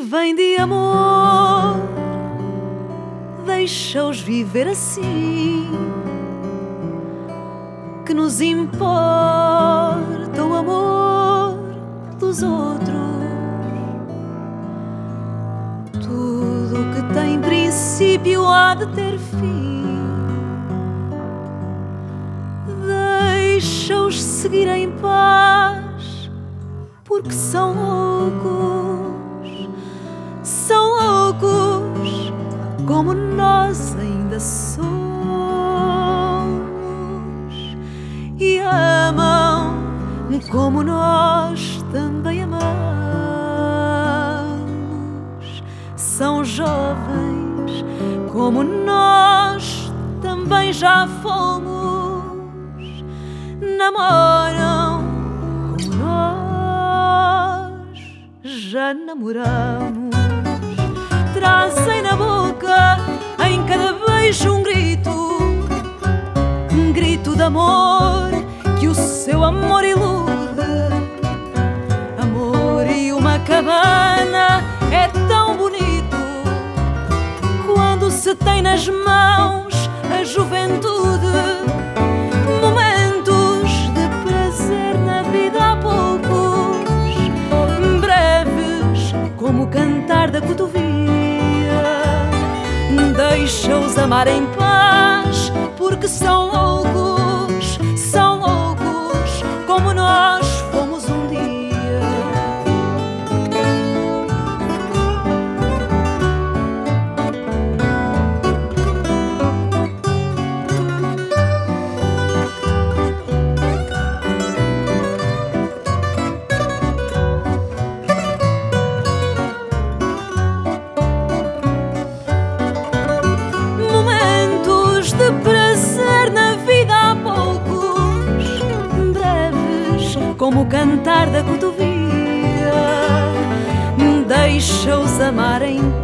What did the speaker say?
vivem de amor, deixa-os viver assim. Que nos importa o amor dos outros. Tudo que tem princípio há de ter fim. Deixa-os seguir em paz, porque são loucos, nós ainda somos e amam como nós também amamos. São jovens como nós também já fomos. Namoram como nós já namoramos. Trazem na boca beijo um grito, um grito de amor que o seu amor ilude. Amor e uma cabana é tão bonito quando se tem nas mãos a juventude. Momentos de prazer na vida há poucos, breves como o cantar da cotovia. Deixa-os amar em paz, porque são como o cantar da cotovia. Deixa-os amar em paz.